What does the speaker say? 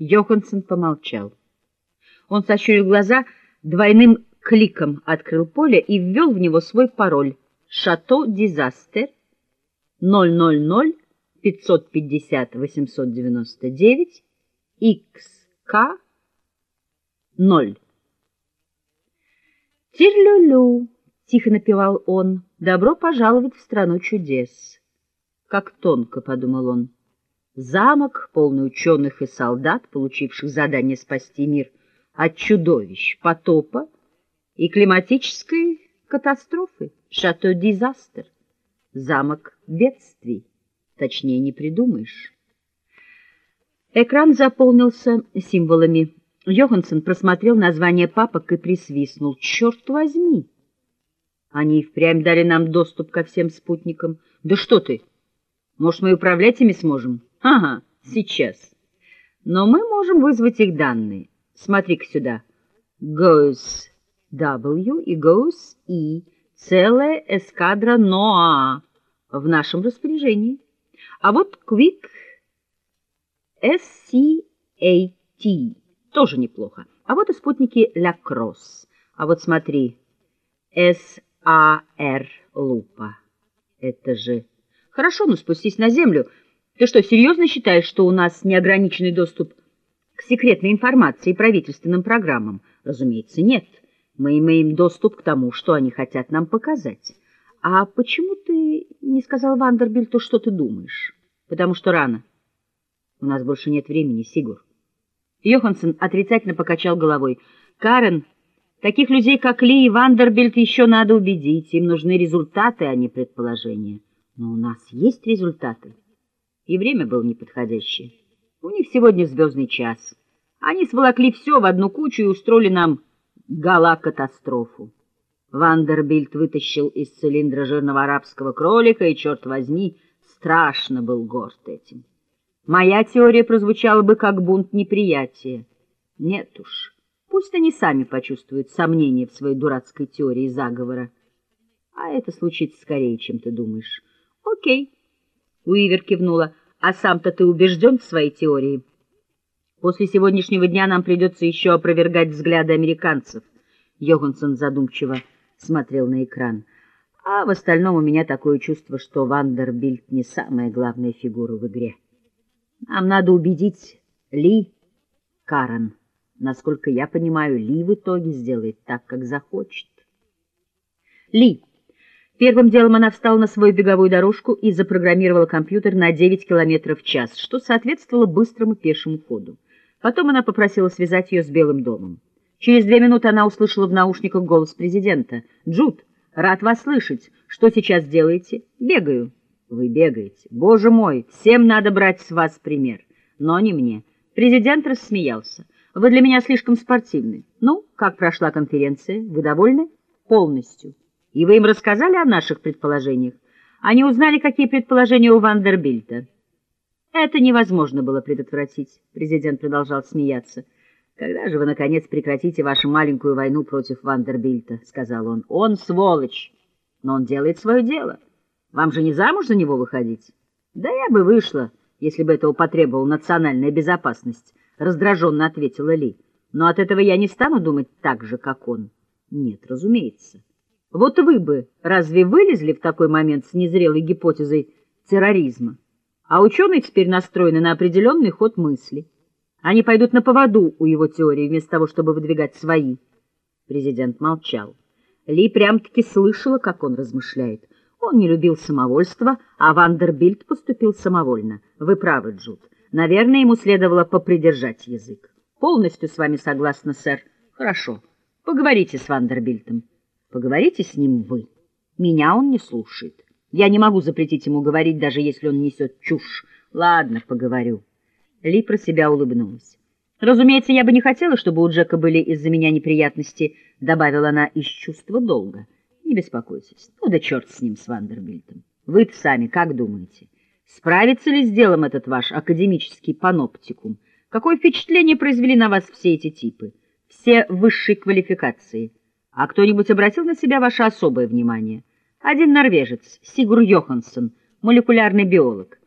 Йоханссон помолчал. Он сощурил глаза, двойным кликом открыл поле и ввел в него свой пароль «Шато Дизастер 000 550 899 XK 0». «Тирлюлю», — тихо напевал он, — «добро пожаловать в страну чудес». «Как тонко», — подумал он, — Замок, полный ученых и солдат, получивших задание спасти мир от чудовищ, потопа и климатической катастрофы, шато-дизастер, замок бедствий, точнее не придумаешь. Экран заполнился символами. Йоханссон просмотрел название папок и присвистнул. «Черт возьми!» Они и впрямь дали нам доступ ко всем спутникам. «Да что ты! Может, мы управлять ими сможем?» Ага, сейчас. Но мы можем вызвать их данные. Смотри-ка сюда. Goes W и Goes E. Целая эскадра НОА в нашем распоряжении. А вот Quick SCAT тоже неплохо. А вот и спутники Crosse. А вот смотри, SAR Лупа. Это же... Хорошо, ну спустись на землю — ты что, серьезно считаешь, что у нас неограниченный доступ к секретной информации и правительственным программам? Разумеется, нет. Мы имеем доступ к тому, что они хотят нам показать. А почему ты не сказал Вандербильту, что ты думаешь? Потому что рано. У нас больше нет времени, Сигур. Йоханссон отрицательно покачал головой. Карен, таких людей, как Ли и Вандербильт, еще надо убедить. Им нужны результаты, а не предположения. Но у нас есть результаты и время было неподходящее. У них сегодня звездный час. Они сволокли все в одну кучу и устроили нам гала-катастрофу. Вандербильт вытащил из цилиндра жирного арабского кролика, и, черт возьми, страшно был горд этим. Моя теория прозвучала бы как бунт неприятия. Нет уж, пусть они сами почувствуют сомнение в своей дурацкой теории заговора. А это случится скорее, чем ты думаешь. Окей, Уивер кивнула. А сам-то ты убежден в своей теории? После сегодняшнего дня нам придется еще опровергать взгляды американцев. Йоганссон задумчиво смотрел на экран. А в остальном у меня такое чувство, что Вандербильт не самая главная фигура в игре. Нам надо убедить Ли Карен. Насколько я понимаю, Ли в итоге сделает так, как захочет. Ли. Первым делом она встала на свою беговую дорожку и запрограммировала компьютер на 9 км в час, что соответствовало быстрому пешему ходу. Потом она попросила связать ее с Белым домом. Через две минуты она услышала в наушниках голос президента. «Джуд, рад вас слышать. Что сейчас делаете?» «Бегаю». «Вы бегаете. Боже мой, всем надо брать с вас пример. Но не мне». Президент рассмеялся. «Вы для меня слишком спортивны. Ну, как прошла конференция? Вы довольны?» «Полностью». И вы им рассказали о наших предположениях? Они узнали, какие предположения у Вандербильта. Это невозможно было предотвратить, президент продолжал смеяться. Когда же вы, наконец, прекратите вашу маленькую войну против Вандербильта, сказал он. Он сволочь, но он делает свое дело. Вам же не замуж за него выходить? Да я бы вышла, если бы этого потребовала национальная безопасность, раздраженно ответила Ли. Но от этого я не стану думать так же, как он. Нет, разумеется. Вот вы бы разве вылезли в такой момент с незрелой гипотезой терроризма? А ученые теперь настроены на определенный ход мысли. Они пойдут на поводу у его теории, вместо того, чтобы выдвигать свои. Президент молчал. Ли прям-таки слышала, как он размышляет. Он не любил самовольства, а Вандербильд поступил самовольно. Вы правы, Джуд. Наверное, ему следовало попридержать язык. Полностью с вами согласна, сэр. Хорошо. Поговорите с Вандербильтом. Поговорите с ним вы. Меня он не слушает. Я не могу запретить ему говорить, даже если он несет чушь. Ладно, поговорю. Ли про себя улыбнулась. Разумеется, я бы не хотела, чтобы у Джека были из-за меня неприятности, добавила она из чувства долга. Не беспокойтесь. Ну да черт с ним, с Вандербильтом. вы сами как думаете? Справится ли с делом этот ваш академический паноптикум? Какое впечатление произвели на вас все эти типы? Все высшие квалификации — а кто-нибудь обратил на себя ваше особое внимание? Один норвежец, Сигур Йоханссон, молекулярный биолог.